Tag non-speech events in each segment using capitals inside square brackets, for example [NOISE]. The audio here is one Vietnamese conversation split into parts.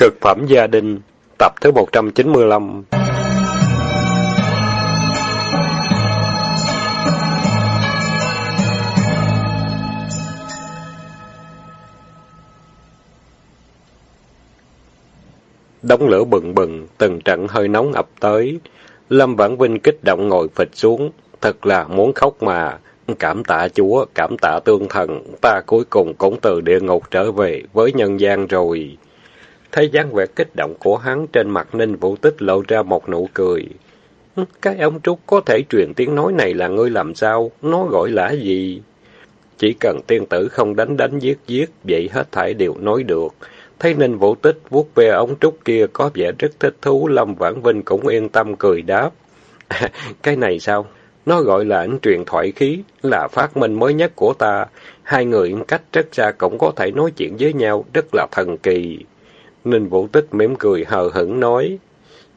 Cực phẩm gia đình, tập thứ 195 Đống lửa bừng bừng, từng trận hơi nóng ập tới. Lâm Vãn Vinh kích động ngồi phịch xuống, thật là muốn khóc mà. Cảm tạ Chúa, cảm tạ tương thần, ta cuối cùng cũng từ địa ngục trở về với nhân gian rồi. Thấy dáng vẻ kích động của hắn trên mặt Ninh Vũ Tích lộ ra một nụ cười. Cái ông Trúc có thể truyền tiếng nói này là ngươi làm sao? Nó gọi là gì? Chỉ cần tiên tử không đánh đánh giết giết, vậy hết thảy đều nói được. Thấy Ninh Vũ Tích vuốt ve ông trúc kia có vẻ rất thích thú, Lâm Vãn Vinh cũng yên tâm cười đáp. [LAUGHS] cái này sao? Nó gọi là ảnh truyền thoại khí, là phát minh mới nhất của ta. Hai người cách rất xa cũng có thể nói chuyện với nhau, rất là thần kỳ. Ninh Vũ Tích mỉm cười hờ hững nói.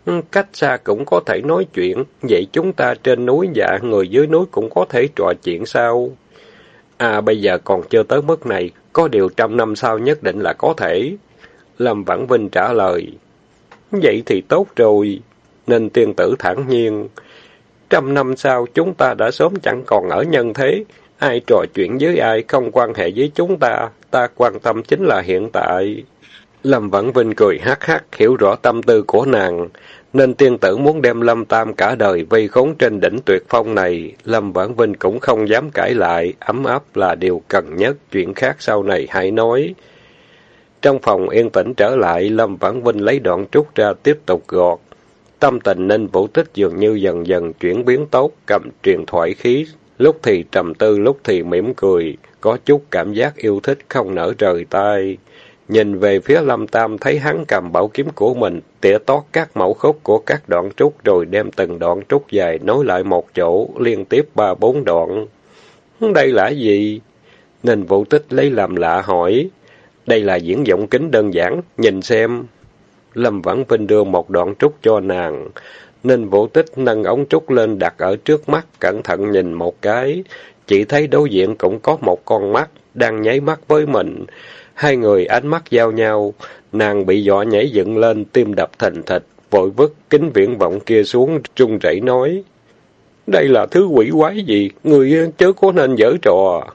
Ừ, cách xa cũng có thể nói chuyện, vậy chúng ta trên núi và người dưới núi cũng có thể trò chuyện sao? À bây giờ còn chưa tới mức này, có điều trăm năm sau nhất định là có thể. Lâm Vãn Vinh trả lời. Vậy thì tốt rồi. Nên tiên tử thản nhiên. Trăm năm sau chúng ta đã sớm chẳng còn ở nhân thế. Ai trò chuyện với ai không quan hệ với chúng ta. Ta quan tâm chính là hiện tại. Lâm Vãn Vinh cười hát hát, hiểu rõ tâm tư của nàng. Nên tiên tử muốn đem Lâm Tam cả đời vây khốn trên đỉnh tuyệt phong này. Lâm Vãn Vinh cũng không dám cãi lại, ấm áp là điều cần nhất, chuyện khác sau này hãy nói. Trong phòng yên tĩnh trở lại, Lâm Vãn Vinh lấy đoạn trúc ra tiếp tục gọt. Tâm tình nên vũ tích dường như dần dần chuyển biến tốt, cầm truyền thoại khí, lúc thì trầm tư, lúc thì mỉm cười, có chút cảm giác yêu thích không nở rời tay. Nhìn về phía Lâm Tam thấy hắn cầm bảo kiếm của mình, tỉa tót các mẫu khúc của các đoạn trúc rồi đem từng đoạn trúc dài nối lại một chỗ, liên tiếp ba bốn đoạn. Đây là gì? Nên vũ tích lấy làm lạ hỏi. Đây là diễn giọng kính đơn giản, nhìn xem. Lâm Vãn Vinh đưa một đoạn trúc cho nàng. Nên vũ tích nâng ống trúc lên đặt ở trước mắt, cẩn thận nhìn một cái. Chỉ thấy đối diện cũng có một con mắt, đang nháy mắt với mình. Hai người ánh mắt giao nhau, nàng bị dọa nhảy dựng lên, tim đập thình thịch, vội vứt kính viễn vọng kia xuống, trung rẩy nói. Đây là thứ quỷ quái gì, người ờ, chớ có nên dở trò.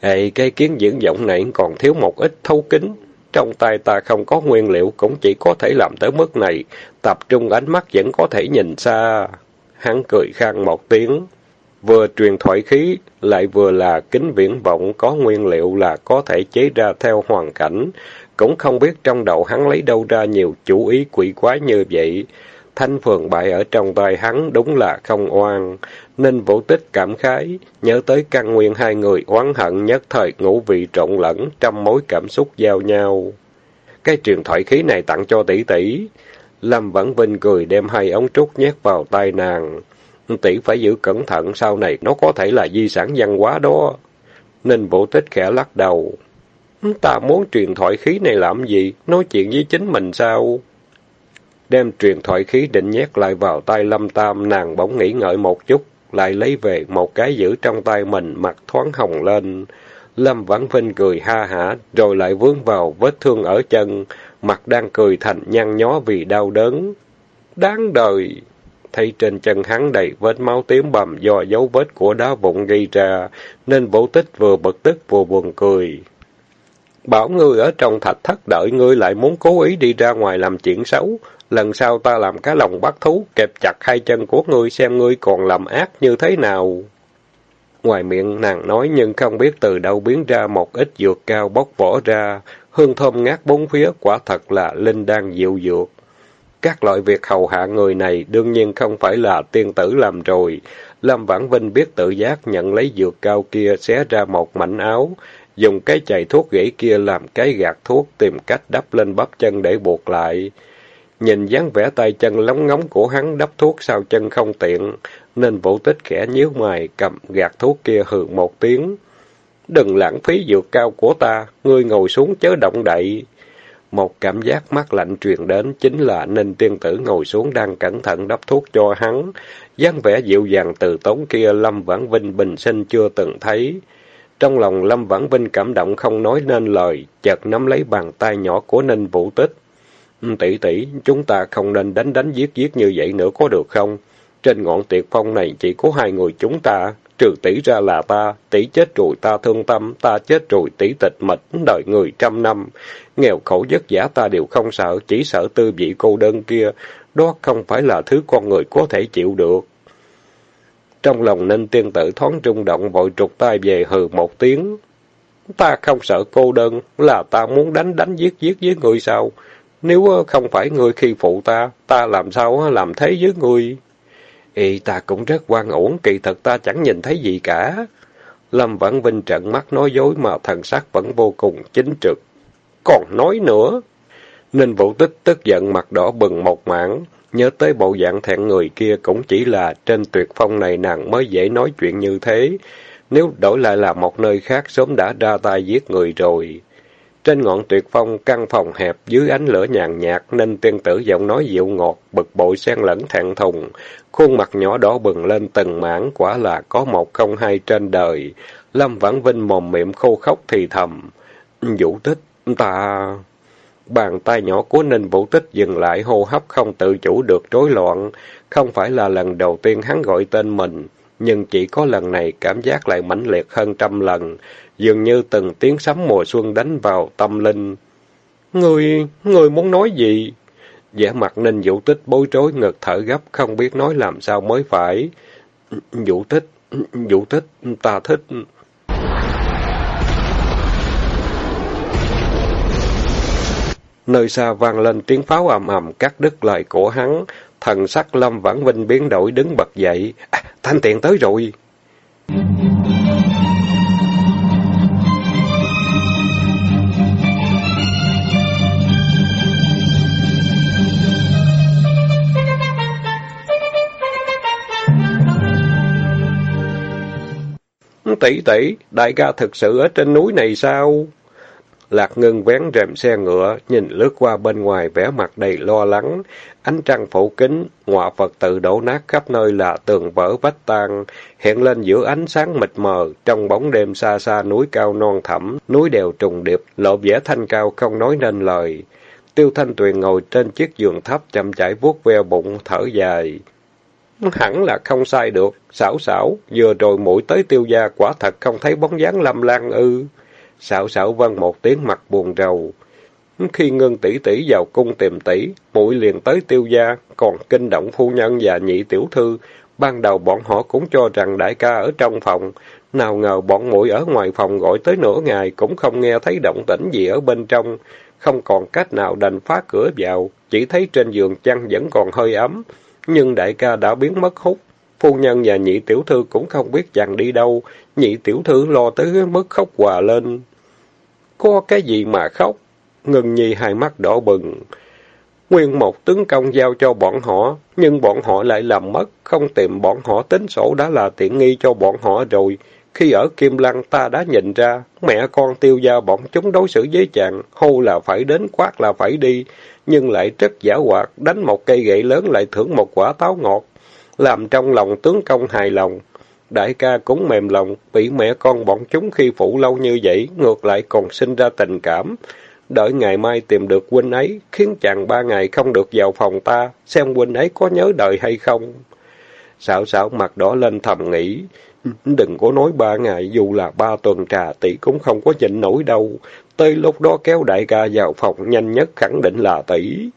Ê, cái kiến diễn vọng này còn thiếu một ít thấu kính. Trong tay ta không có nguyên liệu cũng chỉ có thể làm tới mức này, tập trung ánh mắt vẫn có thể nhìn xa. Hắn cười khang một tiếng. Vừa truyền thoại khí, lại vừa là kính viễn vọng có nguyên liệu là có thể chế ra theo hoàn cảnh. Cũng không biết trong đầu hắn lấy đâu ra nhiều chủ ý quỷ quái như vậy. Thanh phường bại ở trong tay hắn đúng là không oan. Nên vũ tích cảm khái, nhớ tới căn nguyên hai người oán hận nhất thời ngũ vị trộn lẫn, trăm mối cảm xúc giao nhau. Cái truyền thoại khí này tặng cho tỷ tỷ. Lâm Vãn Vinh cười đem hai ống trúc nhét vào tay nàng tỷ phải giữ cẩn thận, sau này nó có thể là di sản văn hóa đó. Ninh Vũ Tích khẽ lắc đầu. Ta muốn truyền thoại khí này làm gì? Nói chuyện với chính mình sao? Đem truyền thoại khí định nhét lại vào tay Lâm Tam, nàng bỗng nghĩ ngợi một chút, lại lấy về một cái giữ trong tay mình, mặt thoáng hồng lên. Lâm Vãn Vinh cười ha hả, rồi lại vướng vào vết thương ở chân, mặt đang cười thành nhăn nhó vì đau đớn. Đáng đời! Thấy trên chân hắn đầy vết máu tím bầm do dấu vết của đá vụn gây ra, nên vũ tích vừa bực tức vừa buồn cười. Bảo ngươi ở trong thạch thất đợi ngươi lại muốn cố ý đi ra ngoài làm chuyện xấu. Lần sau ta làm cá lòng bắt thú, kẹp chặt hai chân của ngươi xem ngươi còn làm ác như thế nào. Ngoài miệng nàng nói nhưng không biết từ đâu biến ra một ít dược cao bốc vỏ ra, hương thơm ngát bốn phía quả thật là linh đang dịu dược. Các loại việc hầu hạ người này đương nhiên không phải là tiên tử làm rồi. Lâm Vãn Vinh biết tự giác nhận lấy dược cao kia xé ra một mảnh áo, dùng cái chày thuốc gãy kia làm cái gạt thuốc tìm cách đắp lên bắp chân để buộc lại. Nhìn dáng vẻ tay chân lóng ngóng của hắn đắp thuốc sau chân không tiện, nên vũ tích khẽ nhíu mày cầm gạt thuốc kia hừ một tiếng. Đừng lãng phí dược cao của ta, ngươi ngồi xuống chớ động đậy. Một cảm giác mát lạnh truyền đến chính là Ninh Tiên Tử ngồi xuống đang cẩn thận đắp thuốc cho hắn. dáng vẻ dịu dàng từ tốn kia Lâm Vãn Vinh bình sinh chưa từng thấy. Trong lòng Lâm Vãn Vinh cảm động không nói nên lời, chợt nắm lấy bàn tay nhỏ của Ninh Vũ Tích. Ừ, tỷ tỷ, chúng ta không nên đánh đánh giết giết như vậy nữa có được không? Trên ngọn tiệc phong này chỉ có hai người chúng ta, trừ tỷ ra là ta, tỷ chết rồi ta thương tâm, ta chết rồi tỷ tịch mịch, đời người trăm năm. Nghèo khổ vất giả ta đều không sợ, chỉ sợ tư vị cô đơn kia, đó không phải là thứ con người có thể chịu được. Trong lòng ninh tiên tử thoáng rung động vội trục tay về hừ một tiếng. Ta không sợ cô đơn, là ta muốn đánh đánh giết giết với người sao? Nếu không phải người khi phụ ta, ta làm sao làm thế với người? Ý ta cũng rất quan ổn, kỳ thật ta chẳng nhìn thấy gì cả. Lâm Vãn Vinh trận mắt nói dối mà thần sắc vẫn vô cùng chính trực. Còn nói nữa. Ninh Vũ Tích tức giận mặt đỏ bừng một mảng, nhớ tới bộ dạng thẹn người kia cũng chỉ là trên tuyệt phong này nàng mới dễ nói chuyện như thế. Nếu đổi lại là một nơi khác sớm đã ra tay giết người rồi. Trên ngọn tuyệt phong, căn phòng hẹp, dưới ánh lửa nhàn nhạt, nên tiên tử giọng nói dịu ngọt, bực bội xen lẫn thẹn thùng. Khuôn mặt nhỏ đỏ bừng lên từng mảng, quả là có một không hai trên đời. Lâm Vãn Vinh mồm miệng khô khóc thì thầm. Vũ tích, ta... Bàn tay nhỏ của Ninh Vũ Tích dừng lại hô hấp không tự chủ được rối loạn. Không phải là lần đầu tiên hắn gọi tên mình, nhưng chỉ có lần này cảm giác lại mãnh liệt hơn trăm lần dường như từng tiếng sấm mùa xuân đánh vào tâm linh. Người, người muốn nói gì? vẻ mặt ninh vũ tích bối rối ngực thở gấp, không biết nói làm sao mới phải. Vũ tích, vũ tích, ta thích. Nơi xa vang lên tiếng pháo ầm ầm cắt đứt lời của hắn, thần sắc Lâm Vãn Vinh biến đổi đứng bật dậy. À, thanh tiện tới rồi. Tỷ tỷ, đại ca thực sự ở trên núi này sao? Lạc ngân vén rèm xe ngựa, nhìn lướt qua bên ngoài vẻ mặt đầy lo lắng. Ánh trăng phủ kính, ngọa Phật tự đổ nát khắp nơi là tường vỡ vách tan, hiện lên giữa ánh sáng mịt mờ, trong bóng đêm xa xa núi cao non thẳm, núi đèo trùng điệp, lộ vẻ thanh cao không nói nên lời. Tiêu Thanh Tuyền ngồi trên chiếc giường thấp chậm chảy vuốt ve bụng, thở dài. Hẳn là không sai được. Xảo xảo, vừa rồi mũi tới tiêu gia quả thật không thấy bóng dáng lâm lan ư. Xảo xảo vân một tiếng mặt buồn rầu. Khi ngân tỷ tỷ vào cung tìm tỷ, mũi liền tới tiêu gia, còn kinh động phu nhân và nhị tiểu thư. Ban đầu bọn họ cũng cho rằng đại ca ở trong phòng, nào ngờ bọn mũi ở ngoài phòng gọi tới nửa ngày cũng không nghe thấy động tĩnh gì ở bên trong, không còn cách nào đành phá cửa vào, chỉ thấy trên giường chăn vẫn còn hơi ấm, nhưng đại ca đã biến mất hút. Phu nhân và nhị tiểu thư cũng không biết chàng đi đâu, nhị tiểu thư lo tới mức khóc hòa lên. Có cái gì mà khóc? ngừng nhi hai mắt đỏ bừng. Nguyên một tướng công giao cho bọn họ, nhưng bọn họ lại làm mất, không tìm bọn họ tính sổ đã là tiện nghi cho bọn họ rồi. Khi ở Kim Lăng ta đã nhìn ra, mẹ con tiêu gia bọn chúng đối xử với chàng, hô là phải đến, quát là phải đi, nhưng lại rất giả hoạt, đánh một cây gậy lớn lại thưởng một quả táo ngọt, làm trong lòng tướng công hài lòng. Đại ca cũng mềm lòng, bị mẹ con bọn chúng khi phụ lâu như vậy, ngược lại còn sinh ra tình cảm. Đợi ngày mai tìm được huynh ấy, khiến chàng ba ngày không được vào phòng ta, xem huynh ấy có nhớ đời hay không. Xạo xạo mặt đỏ lên thầm nghĩ, đừng có nói ba ngày, dù là ba tuần trà tỷ cũng không có nhịn nổi đâu. Tới lúc đó kéo đại ca vào phòng nhanh nhất khẳng định là tỷ.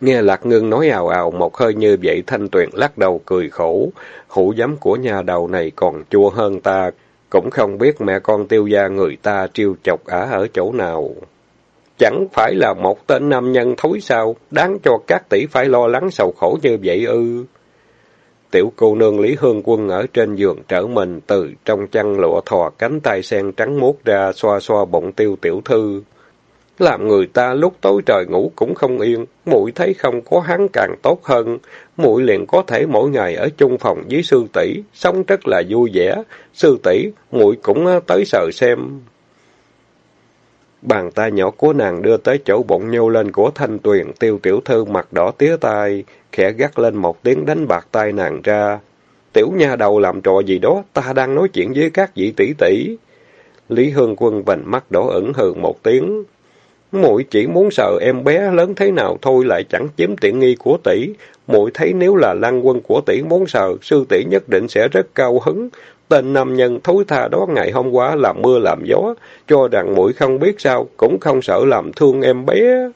Nghe Lạc Ngưng nói ào ào một hơi như vậy Thanh Tuyền lắc đầu cười khổ. Hủ giấm của nhà đầu này còn chua hơn ta. Cũng không biết mẹ con tiêu gia người ta triêu chọc ả ở chỗ nào. Chẳng phải là một tên nam nhân thối sao, đáng cho các tỷ phải lo lắng sầu khổ như vậy ư. Tiểu cô nương Lý Hương Quân ở trên giường trở mình từ trong chăn lụa thò cánh tay sen trắng muốt ra xoa xoa bụng tiêu tiểu thư. Làm người ta lúc tối trời ngủ cũng không yên, muội thấy không có hắn càng tốt hơn, muội liền có thể mỗi ngày ở chung phòng với sư tỷ, sống rất là vui vẻ, sư tỷ muội cũng tới sờ xem. Bàn tay nhỏ của nàng đưa tới chỗ bụng nhô lên của thanh tuyền, tiêu tiểu thư mặt đỏ tía tai, khẽ gắt lên một tiếng đánh bạc tay nàng ra. Tiểu nha đầu làm trò gì đó, ta đang nói chuyện với các vị tỷ tỷ. Lý Hương Quân vành mắt đỏ ẩn hừ một tiếng. muội chỉ muốn sợ em bé lớn thế nào thôi lại chẳng chiếm tiện nghi của tỷ. muội thấy nếu là lăng quân của tỷ muốn sợ, sư tỷ nhất định sẽ rất cao hứng. Tên nam nhân thối tha đó ngày hôm qua làm mưa làm gió, cho rằng muội không biết sao, cũng không sợ làm thương em bé.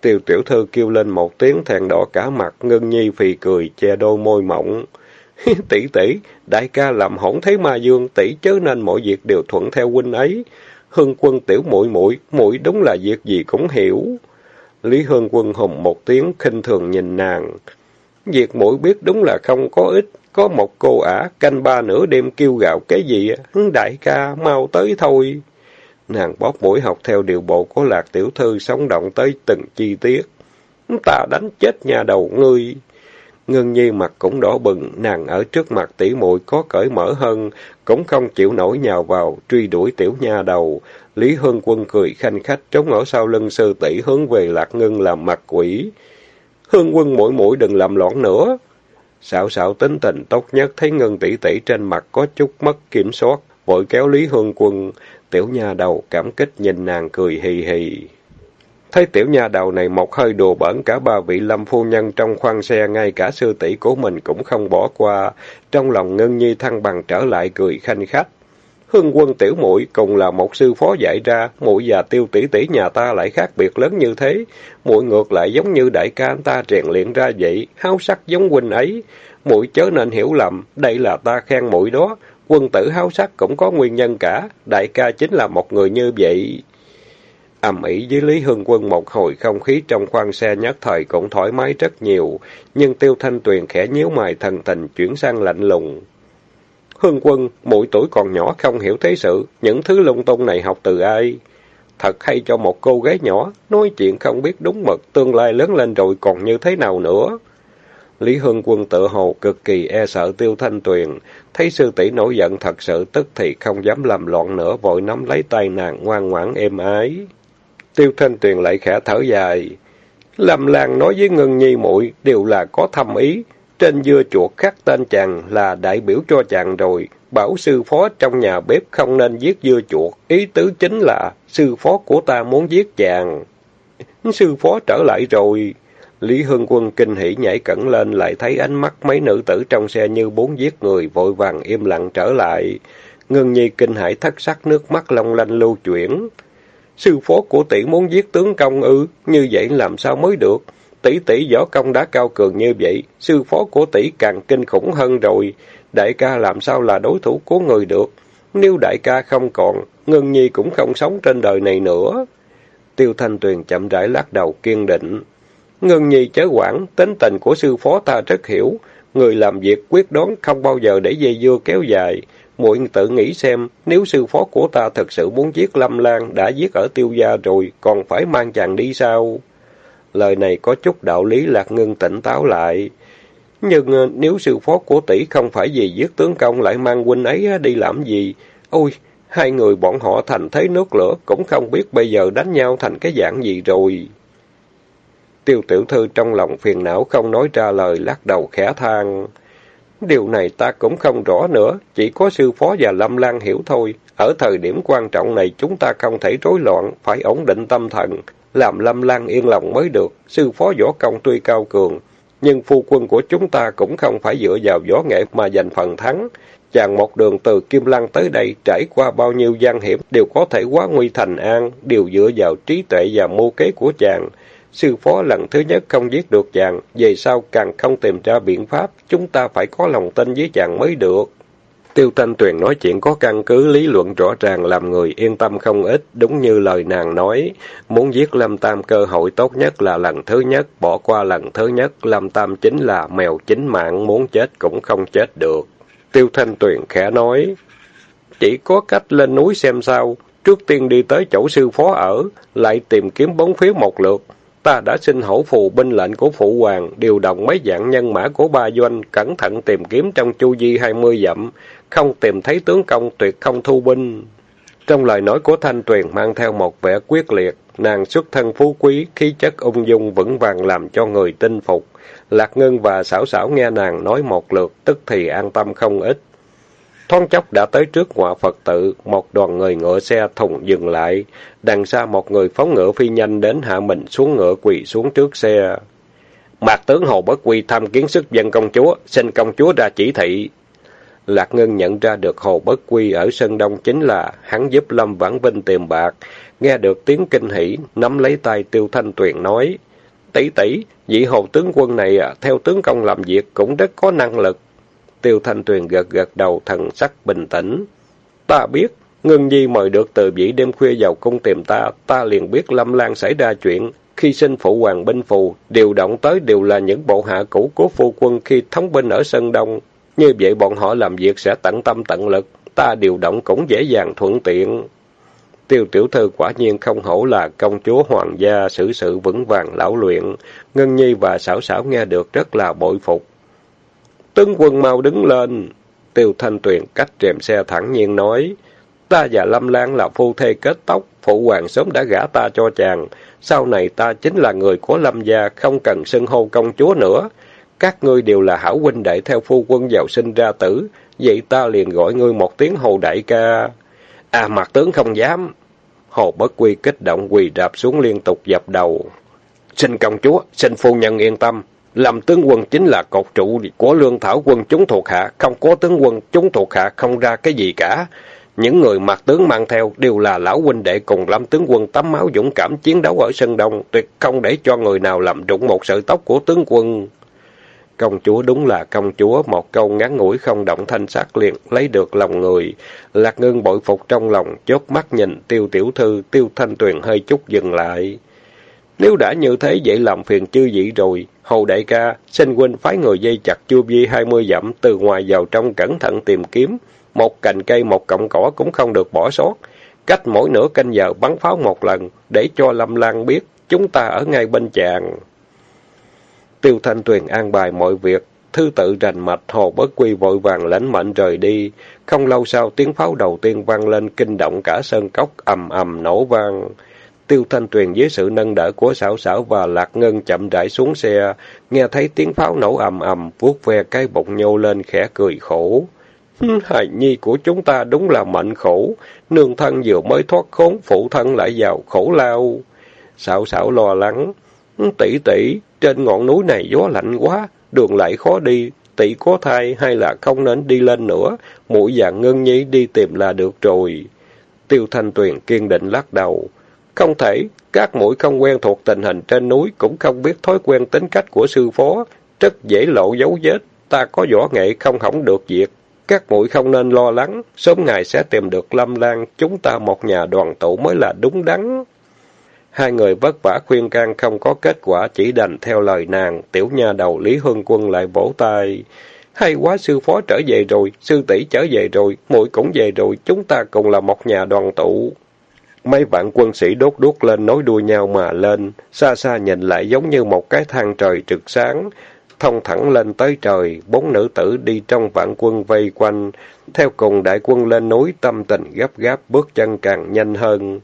Tiêu tiểu thư kêu lên một tiếng thẹn đỏ cả mặt, ngân nhi phì cười, che đôi môi mộng [LAUGHS] tỷ tỷ, đại ca làm hỗn thế ma dương, tỷ chớ nên mọi việc đều thuận theo huynh ấy. Hương quân tiểu muội muội muội đúng là việc gì cũng hiểu. Lý Hương quân hùng một tiếng khinh thường nhìn nàng. Việc muội biết đúng là không có ích, có một cô ả canh ba nửa đêm kêu gạo cái gì, đại ca mau tới thôi. Nàng bóp mũi học theo điều bộ của lạc tiểu thư sống động tới từng chi tiết. Ta đánh chết nhà đầu ngươi. Ngân Nhi mặt cũng đỏ bừng, nàng ở trước mặt tỷ muội có cởi mở hơn, cũng không chịu nổi nhào vào, truy đuổi tiểu nha đầu. Lý Hương Quân cười khanh khách trống ở sau lưng sư tỷ hướng về Lạc Ngân làm mặt quỷ. Hương Quân mũi mũi đừng làm loạn nữa. Xạo xạo tính tình tốt nhất thấy Ngân tỷ tỷ trên mặt có chút mất kiểm soát, vội kéo Lý Hương Quân. Tiểu nha đầu cảm kích nhìn nàng cười hì hì. Thấy tiểu nha đầu này một hơi đùa bẩn cả ba vị lâm phu nhân trong khoang xe, ngay cả sư tỷ của mình cũng không bỏ qua. Trong lòng ngân nhi thăng bằng trở lại cười khanh khách. Hưng quân tiểu muội cùng là một sư phó dạy ra, muội và tiêu tỷ tỷ nhà ta lại khác biệt lớn như thế. muội ngược lại giống như đại ca anh ta rèn luyện ra vậy, háo sắc giống huynh ấy. muội chớ nên hiểu lầm, đây là ta khen muội đó. Quân tử háo sắc cũng có nguyên nhân cả, đại ca chính là một người như vậy ầm ĩ với Lý Hưng Quân một hồi không khí trong khoang xe nhất thời cũng thoải mái rất nhiều, nhưng Tiêu Thanh Tuyền khẽ nhíu mày thần tình chuyển sang lạnh lùng. Hưng Quân, mỗi tuổi còn nhỏ không hiểu thế sự, những thứ lung tung này học từ ai? Thật hay cho một cô gái nhỏ, nói chuyện không biết đúng mực, tương lai lớn lên rồi còn như thế nào nữa? Lý Hưng Quân tự hồ cực kỳ e sợ Tiêu Thanh Tuyền, thấy sư tỷ nổi giận thật sự tức thì không dám làm loạn nữa, vội nắm lấy tay nàng ngoan ngoãn êm ái. Tiêu Thanh Tuyền lại khẽ thở dài. Lâm Lan nói với Ngân Nhi muội đều là có thâm ý. Trên dưa chuột khắc tên chàng là đại biểu cho chàng rồi. Bảo sư phó trong nhà bếp không nên giết dưa chuột. Ý tứ chính là sư phó của ta muốn giết chàng. [LAUGHS] Sư phó trở lại rồi. Lý Hưng Quân kinh hỉ nhảy cẩn lên lại thấy ánh mắt mấy nữ tử trong xe như bốn giết người vội vàng im lặng trở lại. Ngân Nhi kinh hãi thất sắc nước mắt long lanh lưu chuyển. Sư phó của tỷ muốn giết tướng công ư, như vậy làm sao mới được? Tỷ tỷ võ công đã cao cường như vậy, sư phó của tỷ càng kinh khủng hơn rồi. Đại ca làm sao là đối thủ của người được? Nếu đại ca không còn, Ngân Nhi cũng không sống trên đời này nữa. Tiêu Thanh Tuyền chậm rãi lắc đầu kiên định. Ngân Nhi chớ quản, tính tình của sư phó ta rất hiểu. Người làm việc quyết đoán không bao giờ để dây dưa kéo dài muội tự nghĩ xem, nếu sư phó của ta thật sự muốn giết Lâm Lan, đã giết ở tiêu gia rồi, còn phải mang chàng đi sao? Lời này có chút đạo lý lạc ngưng tỉnh táo lại. Nhưng ờ, nếu sư phó của tỷ không phải vì giết tướng công lại mang huynh ấy đi làm gì? Ôi, hai người bọn họ thành thế nước lửa, cũng không biết bây giờ đánh nhau thành cái dạng gì rồi. Tiêu tiểu thư trong lòng phiền não không nói ra lời lắc đầu khẽ than. Điều này ta cũng không rõ nữa, chỉ có sư phó và Lâm Lan hiểu thôi. Ở thời điểm quan trọng này chúng ta không thể rối loạn, phải ổn định tâm thần, làm Lâm Lan yên lòng mới được. Sư phó võ công tuy cao cường, nhưng phu quân của chúng ta cũng không phải dựa vào võ nghệ mà giành phần thắng. Chàng một đường từ Kim Lăng tới đây trải qua bao nhiêu gian hiểm đều có thể quá nguy thành an, đều dựa vào trí tuệ và mưu kế của chàng. Sư phó lần thứ nhất không giết được chàng, về sau càng không tìm ra biện pháp, chúng ta phải có lòng tin với chàng mới được. Tiêu Thanh Tuyền nói chuyện có căn cứ lý luận rõ ràng làm người yên tâm không ít, đúng như lời nàng nói. Muốn giết Lâm Tam cơ hội tốt nhất là lần thứ nhất, bỏ qua lần thứ nhất, Lâm Tam chính là mèo chính mạng, muốn chết cũng không chết được. Tiêu Thanh Tuyền khẽ nói, chỉ có cách lên núi xem sao, trước tiên đi tới chỗ sư phó ở, lại tìm kiếm bóng phiếu một lượt, Ta đã xin hổ phù binh lệnh của phụ hoàng, điều động mấy dạng nhân mã của ba doanh, cẩn thận tìm kiếm trong chu di hai mươi dặm, không tìm thấy tướng công tuyệt không thu binh. Trong lời nói của Thanh Tuyền mang theo một vẻ quyết liệt, nàng xuất thân phú quý, khí chất ung dung vững vàng làm cho người tin phục. Lạc Ngân và Sảo Sảo nghe nàng nói một lượt, tức thì an tâm không ít. thoáng chốc đã tới trước ngọa Phật tự, một đoàn người ngựa xe thùng dừng lại. Đằng xa một người phóng ngựa phi nhanh đến hạ mình xuống ngựa quỳ xuống trước xe. Mạc tướng Hồ Bất Quy thăm kiến sức dân công chúa, xin công chúa ra chỉ thị. Lạc Ngân nhận ra được Hồ Bất Quy ở sân đông chính là hắn giúp Lâm Vãn Vinh tìm bạc. Nghe được tiếng kinh hỉ, nắm lấy tay Tiêu Thanh Tuyền nói, tỷ tỷ, vị Hồ tướng quân này à, theo tướng công làm việc cũng rất có năng lực. Tiêu Thanh Tuyền gật gật đầu thần sắc bình tĩnh. Ta biết, Ngân Nhi mời được từ vĩ đêm khuya vào cung tìm ta, ta liền biết Lâm Lan xảy ra chuyện. Khi sinh phụ hoàng binh phù, điều động tới đều là những bộ hạ cũ của phu quân khi thống binh ở sân đông. Như vậy bọn họ làm việc sẽ tận tâm tận lực, ta điều động cũng dễ dàng thuận tiện. Tiêu tiểu thư quả nhiên không hổ là công chúa hoàng gia xử sự vững vàng lão luyện. Ngân Nhi và Sảo Sảo nghe được rất là bội phục. Tướng quân mau đứng lên. Tiêu Thanh Tuyền cách rèm xe thẳng nhiên nói. Ta và Lâm Lan là phu thê kết tóc, phụ hoàng sớm đã gả ta cho chàng. Sau này ta chính là người của Lâm gia, không cần xưng hô công chúa nữa. Các ngươi đều là hảo huynh đệ theo phu quân giàu sinh ra tử, vậy ta liền gọi ngươi một tiếng hồ đại ca. À mặt tướng không dám. Hồ bất quy kích động quỳ rạp xuống liên tục dập đầu. Xin công chúa, xin phu nhân yên tâm. Làm tướng quân chính là cột trụ của lương thảo quân chúng thuộc hạ, không có tướng quân chúng thuộc hạ không ra cái gì cả. Những người mặt tướng mang theo đều là lão huynh đệ cùng lâm tướng quân tắm máu dũng cảm chiến đấu ở sân đông, tuyệt không để cho người nào làm rụng một sợi tóc của tướng quân. Công chúa đúng là công chúa, một câu ngắn ngủi không động thanh sắc liền lấy được lòng người. Lạc ngưng bội phục trong lòng, chốt mắt nhìn tiêu tiểu thư, tiêu thanh tuyền hơi chút dừng lại. Nếu đã như thế vậy làm phiền chư vị rồi, hầu đại ca, xin huynh phái người dây chặt chu vi hai mươi dặm từ ngoài vào trong cẩn thận tìm kiếm. Một cành cây, một cọng cỏ cũng không được bỏ sót. Cách mỗi nửa canh giờ bắn pháo một lần, để cho Lâm Lan biết chúng ta ở ngay bên chàng. Tiêu Thanh Tuyền an bài mọi việc, thư tự rành mạch, hồ bất quy vội vàng lãnh mệnh rời đi. Không lâu sau tiếng pháo đầu tiên vang lên kinh động cả sơn cốc ầm ầm nổ vang. Tiêu Thanh Tuyền dưới sự nâng đỡ của xảo xảo và Lạc Ngân chậm rãi xuống xe, nghe thấy tiếng pháo nổ ầm ầm, vuốt ve cái bụng nhô lên khẽ cười khổ. Hài nhi của chúng ta đúng là mệnh khổ, nương thân vừa mới thoát khốn, phụ thân lại vào khổ lao. Xảo xảo lo lắng, tỷ tỷ, trên ngọn núi này gió lạnh quá, đường lại khó đi, tỷ có thai hay là không nên đi lên nữa, mũi dạng ngân nhi đi tìm là được rồi. Tiêu Thanh Tuyền kiên định lắc đầu. Không thể, các mũi không quen thuộc tình hình trên núi, cũng không biết thói quen tính cách của sư phó, rất dễ lộ dấu vết, ta có võ nghệ không hỏng được việc. Các mũi không nên lo lắng, sớm ngày sẽ tìm được Lâm Lan, chúng ta một nhà đoàn tụ mới là đúng đắn. Hai người vất vả khuyên can không có kết quả, chỉ đành theo lời nàng, tiểu nha đầu Lý Hương Quân lại vỗ tay. Hay quá sư phó trở về rồi, sư tỷ trở về rồi, muội cũng về rồi, chúng ta cùng là một nhà đoàn tụ. Mấy vạn quân sĩ đốt đuốc lên nối đuôi nhau mà lên, xa xa nhìn lại giống như một cái thang trời trực sáng, thông thẳng lên tới trời, bốn nữ tử đi trong vạn quân vây quanh, theo cùng đại quân lên núi tâm tình gấp gáp bước chân càng nhanh hơn.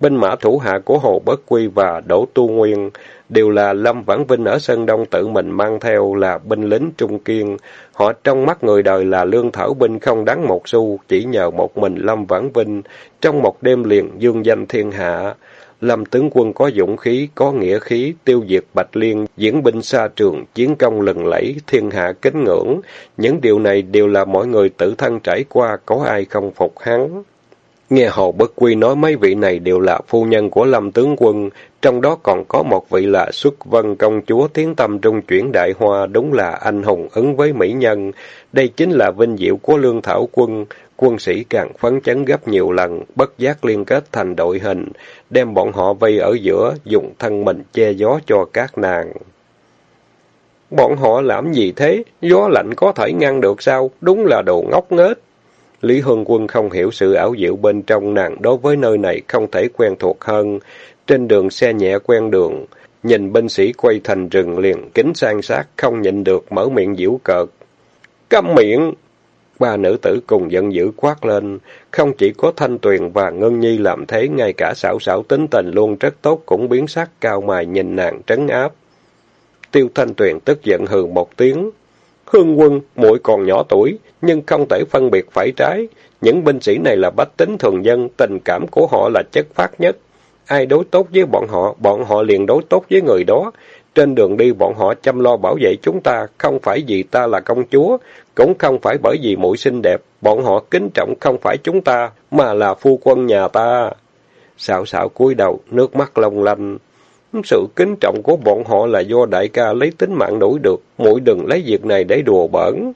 Binh mã thủ hạ của Hồ Bất Quy và Đỗ Tu Nguyên đều là Lâm Vãn Vinh ở Sơn Đông tự mình mang theo là binh lính trung kiên. Họ trong mắt người đời là lương thảo binh không đáng một xu, chỉ nhờ một mình Lâm Vãn Vinh trong một đêm liền dương danh thiên hạ. Lâm tướng quân có dũng khí, có nghĩa khí, tiêu diệt Bạch Liên, diễn binh xa trường, chiến công lừng lẫy, thiên hạ kính ngưỡng. Những điều này đều là mọi người tự thân trải qua, có ai không phục hắn. Nghe Hồ Bất Quy nói mấy vị này đều là phu nhân của Lâm tướng quân, trong đó còn có một vị là xuất vân công chúa tiến tâm trung chuyển đại hoa, đúng là anh hùng ứng với mỹ nhân. Đây chính là vinh diệu của lương thảo quân, quân sĩ càng phấn chấn gấp nhiều lần, bất giác liên kết thành đội hình, đem bọn họ vây ở giữa, dùng thân mình che gió cho các nàng. Bọn họ làm gì thế? Gió lạnh có thể ngăn được sao? Đúng là đồ ngốc nghếch. Lý Hương Quân không hiểu sự ảo diệu bên trong nàng đối với nơi này không thể quen thuộc hơn. Trên đường xe nhẹ quen đường, nhìn binh sĩ quay thành rừng liền kính sang sát, không nhịn được mở miệng diễu cợt. Câm miệng! Ba nữ tử cùng giận dữ quát lên, không chỉ có Thanh Tuyền và Ngân Nhi làm thế, ngay cả xảo xảo tính tình luôn rất tốt cũng biến sắc cao mài nhìn nàng trấn áp. Tiêu Thanh Tuyền tức giận hừ một tiếng. Hương quân, muội còn nhỏ tuổi, nhưng không thể phân biệt phải trái. Những binh sĩ này là bách tính thường dân, tình cảm của họ là chất phát nhất. Ai đối tốt với bọn họ, bọn họ liền đối tốt với người đó. Trên đường đi bọn họ chăm lo bảo vệ chúng ta, không phải vì ta là công chúa, cũng không phải bởi vì muội xinh đẹp, bọn họ kính trọng không phải chúng ta, mà là phu quân nhà ta. Xạo xạo cúi đầu, nước mắt long lanh. Sự kính trọng của bọn họ là do đại ca lấy tính mạng đổi được, muội đừng lấy việc này để đùa bỡn.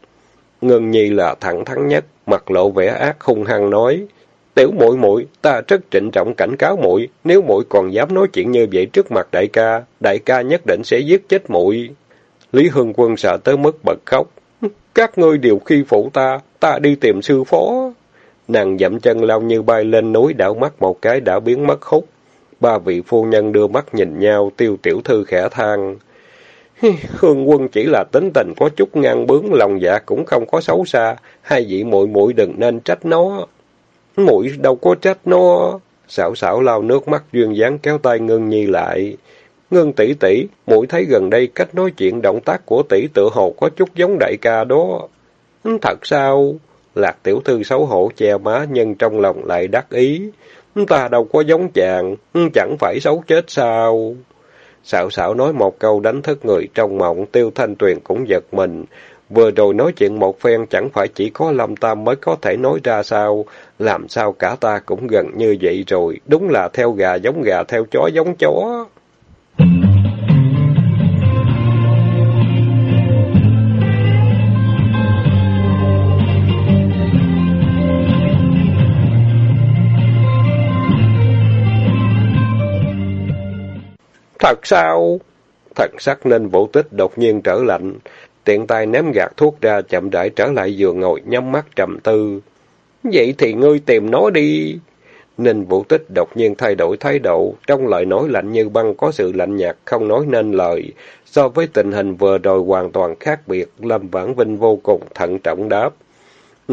Ngân Nhi là thẳng thắn nhất, mặt lộ vẻ ác hung hăng nói: "Tiểu muội muội, ta rất trịnh trọng cảnh cáo muội, nếu muội còn dám nói chuyện như vậy trước mặt đại ca, đại ca nhất định sẽ giết chết muội." Lý Hưng Quân sợ tới mức bật khóc. "Các ngươi đều khi phụ ta, ta đi tìm sư phó." Nàng dậm chân lao như bay lên núi đảo mắt một cái đã biến mất hút. Ba vị phu nhân đưa mắt nhìn nhau, tiêu tiểu thư khẽ than. Hương quân chỉ là tính tình có chút ngang bướng, lòng dạ cũng không có xấu xa. Hai vị muội muội đừng nên trách nó. muội đâu có trách nó. Xảo xảo lau nước mắt duyên dáng kéo tay Ngân Nhi lại. Ngân tỷ tỷ, muội thấy gần đây cách nói chuyện động tác của tỷ tự hồ có chút giống đại ca đó. Thật sao? Lạc tiểu thư xấu hổ che má nhưng trong lòng lại đắc ý. Ta đâu có giống chàng, ừ, chẳng phải xấu chết sao? Xạo xạo nói một câu đánh thức người trong mộng, tiêu thanh tuyền cũng giật mình. Vừa rồi nói chuyện một phen chẳng phải chỉ có Lâm Tam mới có thể nói ra sao, làm sao cả ta cũng gần như vậy rồi, đúng là theo gà giống gà, theo chó giống chó. Thật sao? Thần sắc nên vũ tích đột nhiên trở lạnh. Tiện tay ném gạt thuốc ra chậm rãi trở lại giường ngồi nhắm mắt trầm tư. Vậy thì ngươi tìm nó đi. Ninh vũ tích đột nhiên thay đổi thái độ, trong lời nói lạnh như băng có sự lạnh nhạt, không nói nên lời. So với tình hình vừa rồi hoàn toàn khác biệt, Lâm Vãn Vinh vô cùng thận trọng đáp.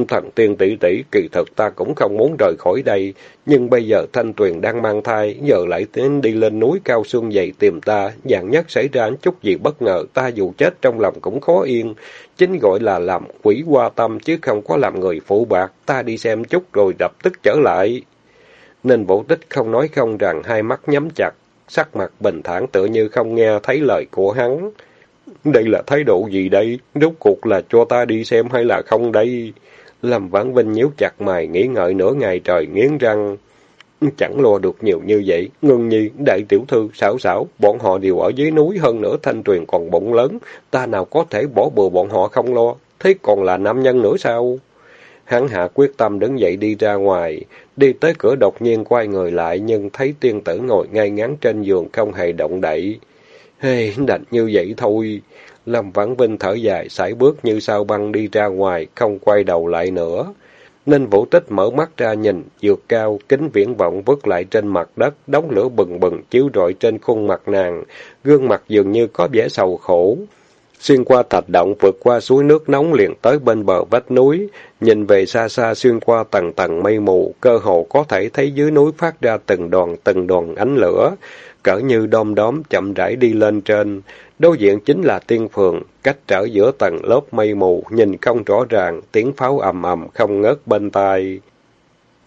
Thần tiên tỷ tỷ, kỳ thực ta cũng không muốn rời khỏi đây, nhưng bây giờ Thanh Tuyền đang mang thai, giờ lại tiến đi lên núi cao xương dày tìm ta, dạng nhất xảy ra chút gì bất ngờ, ta dù chết trong lòng cũng khó yên. Chính gọi là làm quỷ qua tâm, chứ không có làm người phụ bạc, ta đi xem chút rồi đập tức trở lại. Nên vũ tích không nói không rằng hai mắt nhắm chặt, sắc mặt bình thản tựa như không nghe thấy lời của hắn. Đây là thái độ gì đây? Rốt cuộc là cho ta đi xem hay là không đây? Lâm Vãn Vinh nhíu chặt mày, nghĩ ngợi nửa ngày trời, nghiến răng. Chẳng lo được nhiều như vậy. Ngưng nhi, đại tiểu thư, xảo xảo, bọn họ đều ở dưới núi hơn nữa thanh tuyền còn bụng lớn. Ta nào có thể bỏ bừa bọn họ không lo. Thế còn là nam nhân nữa sao? Hắn hạ quyết tâm đứng dậy đi ra ngoài. Đi tới cửa đột nhiên quay người lại, nhưng thấy tiên tử ngồi ngay ngắn trên giường không hề động đậy. Hey, đành như vậy thôi. Lâm Vãn Vinh thở dài, sải bước như sao băng đi ra ngoài, không quay đầu lại nữa. Ninh Vũ Tích mở mắt ra nhìn, dược cao, kính viễn vọng vứt lại trên mặt đất, đống lửa bừng bừng chiếu rọi trên khuôn mặt nàng, gương mặt dường như có vẻ sầu khổ. Xuyên qua thạch động vượt qua suối nước nóng liền tới bên bờ vách núi, nhìn về xa xa xuyên qua tầng tầng mây mù, cơ hồ có thể thấy dưới núi phát ra từng đoàn từng đoàn ánh lửa, cỡ như đom đóm chậm rãi đi lên trên. Đối diện chính là tiên phường, cách trở giữa tầng lớp mây mù, nhìn không rõ ràng, tiếng pháo ầm ầm không ngớt bên tai.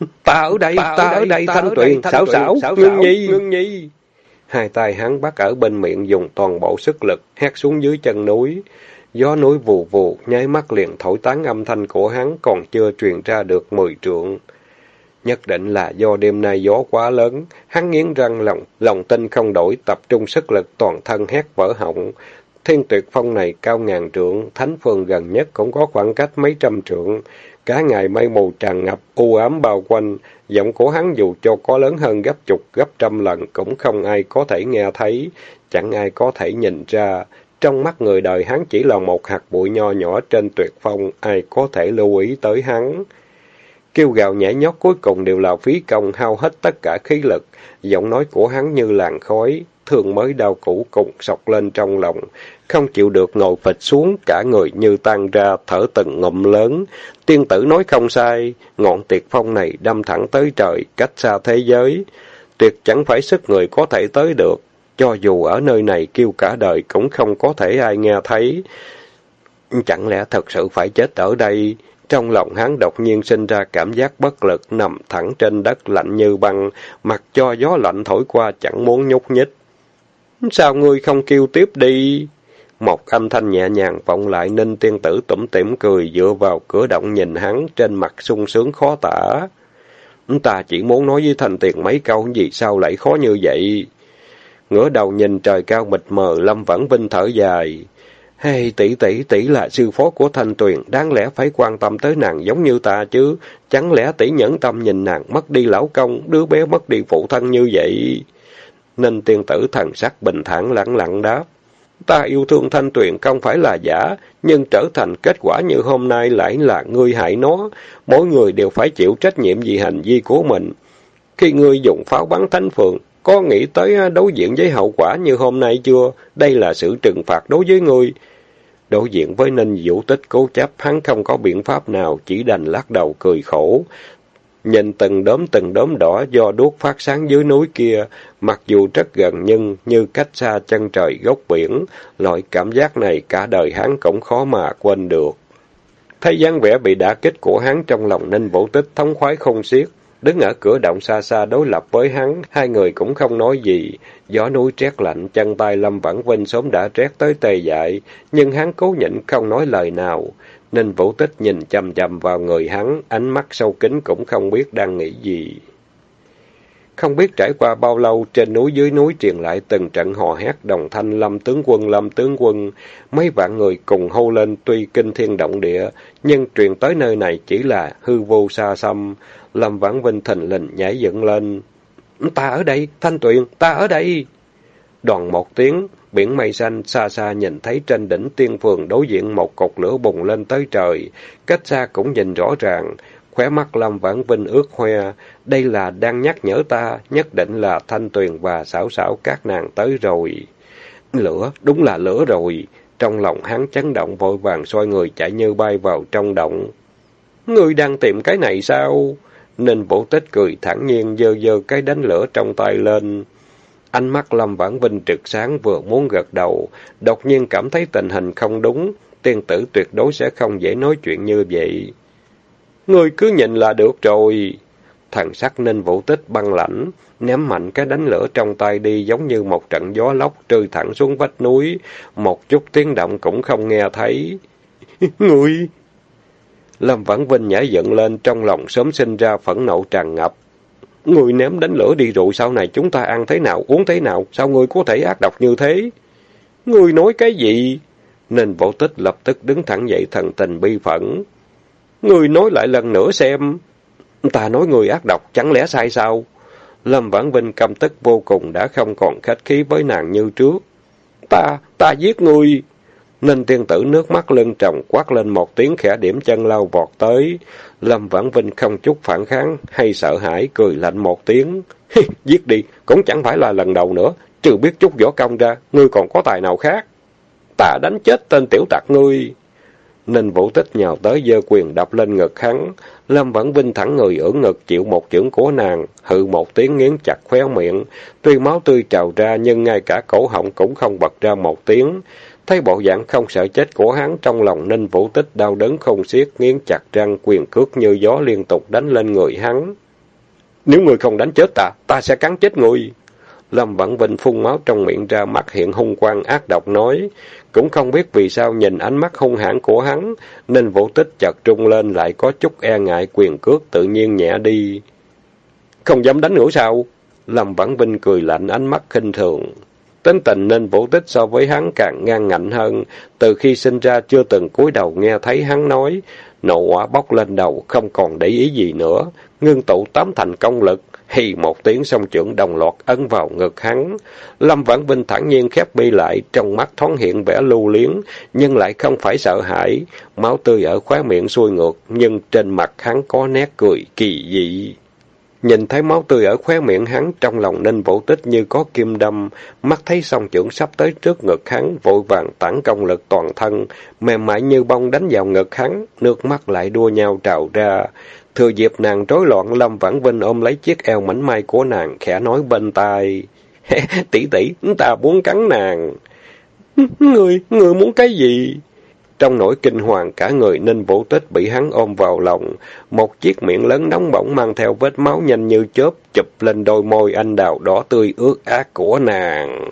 [LAUGHS] Ta ở đây, ta, ta ở đây, thanh tuyền, xảo xảo, ngưng nhi, ngưng nhi. Hai tay hắn bắt ở bên miệng dùng toàn bộ sức lực, hét xuống dưới chân núi. Gió núi vù vù, nháy mắt liền thổi tán âm thanh của hắn còn chưa truyền ra được mười trượng. Nhất định là do đêm nay gió quá lớn, hắn nghiến răng lòng, lòng tin không đổi, tập trung sức lực toàn thân hét vỡ họng. Thiên tuyệt phong này cao ngàn trượng, thánh phương gần nhất cũng có khoảng cách mấy trăm trượng. Cả ngày mây mù tràn ngập, u ám bao quanh, giọng của hắn dù cho có lớn hơn gấp chục, gấp trăm lần cũng không ai có thể nghe thấy, chẳng ai có thể nhìn ra. Trong mắt người đời hắn chỉ là một hạt bụi nho nhỏ trên tuyệt phong, ai có thể lưu ý tới hắn. Kêu gào nhảy nhót cuối cùng đều là phí công hao hết tất cả khí lực, giọng nói của hắn như làn khói, thường mới đau cũ cùng sọc lên trong lòng, không chịu được ngồi phịch xuống, cả người như tan ra, thở từng ngụm lớn. Tiên tử nói không sai, ngọn tiệt phong này đâm thẳng tới trời, cách xa thế giới. Tuyệt chẳng phải sức người có thể tới được, cho dù ở nơi này kêu cả đời cũng không có thể ai nghe thấy. Chẳng lẽ thật sự phải chết ở đây? Trong lòng hắn đột nhiên sinh ra cảm giác bất lực, nằm thẳng trên đất lạnh như băng, mặc cho gió lạnh thổi qua chẳng muốn nhúc nhích. Sao ngươi không kêu tiếp đi? Một âm thanh nhẹ nhàng vọng lại ninh tiên tử tủm tỉm cười dựa vào cửa động nhìn hắn trên mặt sung sướng khó tả. Ta chỉ muốn nói với thành tiền mấy câu gì sao lại khó như vậy? Ngửa đầu nhìn trời cao mịt mờ, Lâm vẫn Vinh thở dài. Hey, tỷ tỷ tỷ là sư phó của Thanh Tuyền, đáng lẽ phải quan tâm tới nàng giống như ta chứ. Chẳng lẽ tỷ nhẫn tâm nhìn nàng mất đi lão công, đứa bé mất đi phụ thân như vậy? Nên tiên tử thần sắc bình thản lặng lặng đáp. Ta yêu thương Thanh Tuyền không phải là giả, nhưng trở thành kết quả như hôm nay lại là ngươi hại nó. Mỗi người đều phải chịu trách nhiệm vì hành vi của mình. Khi ngươi dùng pháo bắn thánh phượng có nghĩ tới đối diện với hậu quả như hôm nay chưa? Đây là sự trừng phạt đối với ngươi. Đối diện với Ninh Vũ Tích cố chấp, hắn không có biện pháp nào, chỉ đành lắc đầu cười khổ. Nhìn từng đốm từng đốm đỏ do đuốc phát sáng dưới núi kia, mặc dù rất gần nhưng như cách xa chân trời gốc biển, loại cảm giác này cả đời hắn cũng khó mà quên được. Thấy dáng vẻ bị đả kích của hắn trong lòng Ninh Vũ Tích thống khoái không xiết, Đứng ở cửa động xa xa đối lập với hắn, hai người cũng không nói gì. Gió núi rét lạnh, chân tay Lâm Vãn Vinh sớm đã rét tới tê dại, nhưng hắn cố nhịn không nói lời nào. Ninh Vũ Tích nhìn chầm chầm vào người hắn, ánh mắt sâu kín cũng không biết đang nghĩ gì. Không biết trải qua bao lâu, trên núi dưới núi truyền lại từng trận hò hét đồng thanh lâm tướng quân lâm tướng quân. Mấy vạn người cùng hô lên tuy kinh thiên động địa, nhưng truyền tới nơi này chỉ là hư vô xa xăm. Lâm Vãn Vinh thình lình nhảy dựng lên. Ta ở đây, Thanh Tuyền, ta ở đây. Đoàn một tiếng, biển mây xanh xa xa nhìn thấy trên đỉnh tiên phường đối diện một cột lửa bùng lên tới trời. Cách xa cũng nhìn rõ ràng, khóe mắt Lâm Vãn Vinh ướt hoe. Đây là đang nhắc nhở ta, nhất định là Thanh Tuyền và xảo xảo các nàng tới rồi. Lửa, đúng là lửa rồi. Trong lòng hắn chấn động vội vàng xoay người chạy như bay vào trong động. Ngươi đang tìm cái này sao? Ninh Vũ Tích cười thẳng nhiên dơ dơ cái đánh lửa trong tay lên. Ánh mắt Lâm Vãn Vinh trực sáng vừa muốn gật đầu, đột nhiên cảm thấy tình hình không đúng, tiên tử tuyệt đối sẽ không dễ nói chuyện như vậy. Ngươi cứ nhìn là được rồi. Thần sắc Ninh Vũ Tích băng lãnh, ném mạnh cái đánh lửa trong tay đi giống như một trận gió lốc trừ thẳng xuống vách núi, một chút tiếng động cũng không nghe thấy. [LAUGHS] Ngươi! Lâm Vãn Vinh nhảy dựng lên, trong lòng sớm sinh ra phẫn nộ tràn ngập. Người ném đánh lửa đi rồi sau này chúng ta ăn thế nào, uống thế nào, sao người có thể ác độc như thế? Người nói cái gì? Nên vũ tích lập tức đứng thẳng dậy thần tình bi phẫn. Người nói lại lần nữa xem. Ta nói người ác độc, chẳng lẽ sai sao? Lâm Vãn Vinh căm tức vô cùng đã không còn khách khí với nàng như trước. Ta, ta giết ngươi Ninh tiên tử nước mắt lưng tròng quát lên một tiếng khẽ điểm chân lao vọt tới. Lâm Vãn Vinh không chút phản kháng hay sợ hãi, cười lạnh một tiếng. [LAUGHS] Giết đi, cũng chẳng phải là lần đầu nữa. Trừ biết chút võ công ra, ngươi còn có tài nào khác. Ta đánh chết tên tiểu tặc ngươi. Ninh Vũ Tích nhào tới giơ quyền đập lên ngực hắn. Lâm Vãn Vinh thẳng người ở ngực chịu một chưởng của nàng, hự một tiếng nghiến chặt khóe miệng. Tuy máu tươi trào ra nhưng ngay cả cổ họng cũng không bật ra một tiếng. Thấy bộ dạng không sợ chết của hắn, trong lòng Ninh Vũ Tích đau đớn không xiết, nghiến chặt răng quyền cước như gió liên tục đánh lên người hắn. Nếu người không đánh chết ta, ta sẽ cắn chết người. Lâm Vãn Vinh phun máu trong miệng ra mắt hiện hung quang ác độc nói. Cũng không biết vì sao nhìn ánh mắt hung hãn của hắn, nên vũ tích chợt trung lên lại có chút e ngại quyền cước tự nhiên nhẹ đi. Không dám đánh nữa sao? Lâm Vãn Vinh cười lạnh ánh mắt khinh thường. Tính tình nên vũ tích so với hắn càng ngang ngạnh hơn, từ khi sinh ra chưa từng cúi đầu nghe thấy hắn nói, nộ quả bốc lên đầu, không còn để ý gì nữa, ngưng tụ tám thành công lực, hì một tiếng song trưởng đồng loạt ấn vào ngực hắn. Lâm Vãn Vinh thẳng nhiên khép bi lại, trong mắt thoáng hiện vẻ lưu liếng, nhưng lại không phải sợ hãi, máu tươi ở khóe miệng xuôi ngược, nhưng trên mặt hắn có nét cười kỳ dị. Nhìn thấy máu tươi ở khóe miệng hắn, trong lòng ninh vũ tích như có kim đâm, mắt thấy song trưởng sắp tới trước ngực hắn, vội vàng tản công lực toàn thân, mềm mại như bông đánh vào ngực hắn, nước mắt lại đua nhau trào ra. Thừa dịp nàng rối loạn, Lâm Vãn Vinh ôm lấy chiếc eo mảnh mai của nàng, khẽ nói bên tai. [LAUGHS] tỷ tỷ, ta muốn cắn nàng. [LAUGHS] Người, người muốn cái gì? Trong nỗi kinh hoàng, cả người Ninh Vũ Tích bị hắn ôm vào lòng. Một chiếc miệng lớn nóng bỏng mang theo vết máu nhanh như chớp, chụp lên đôi môi anh đào đỏ tươi ướt át của nàng.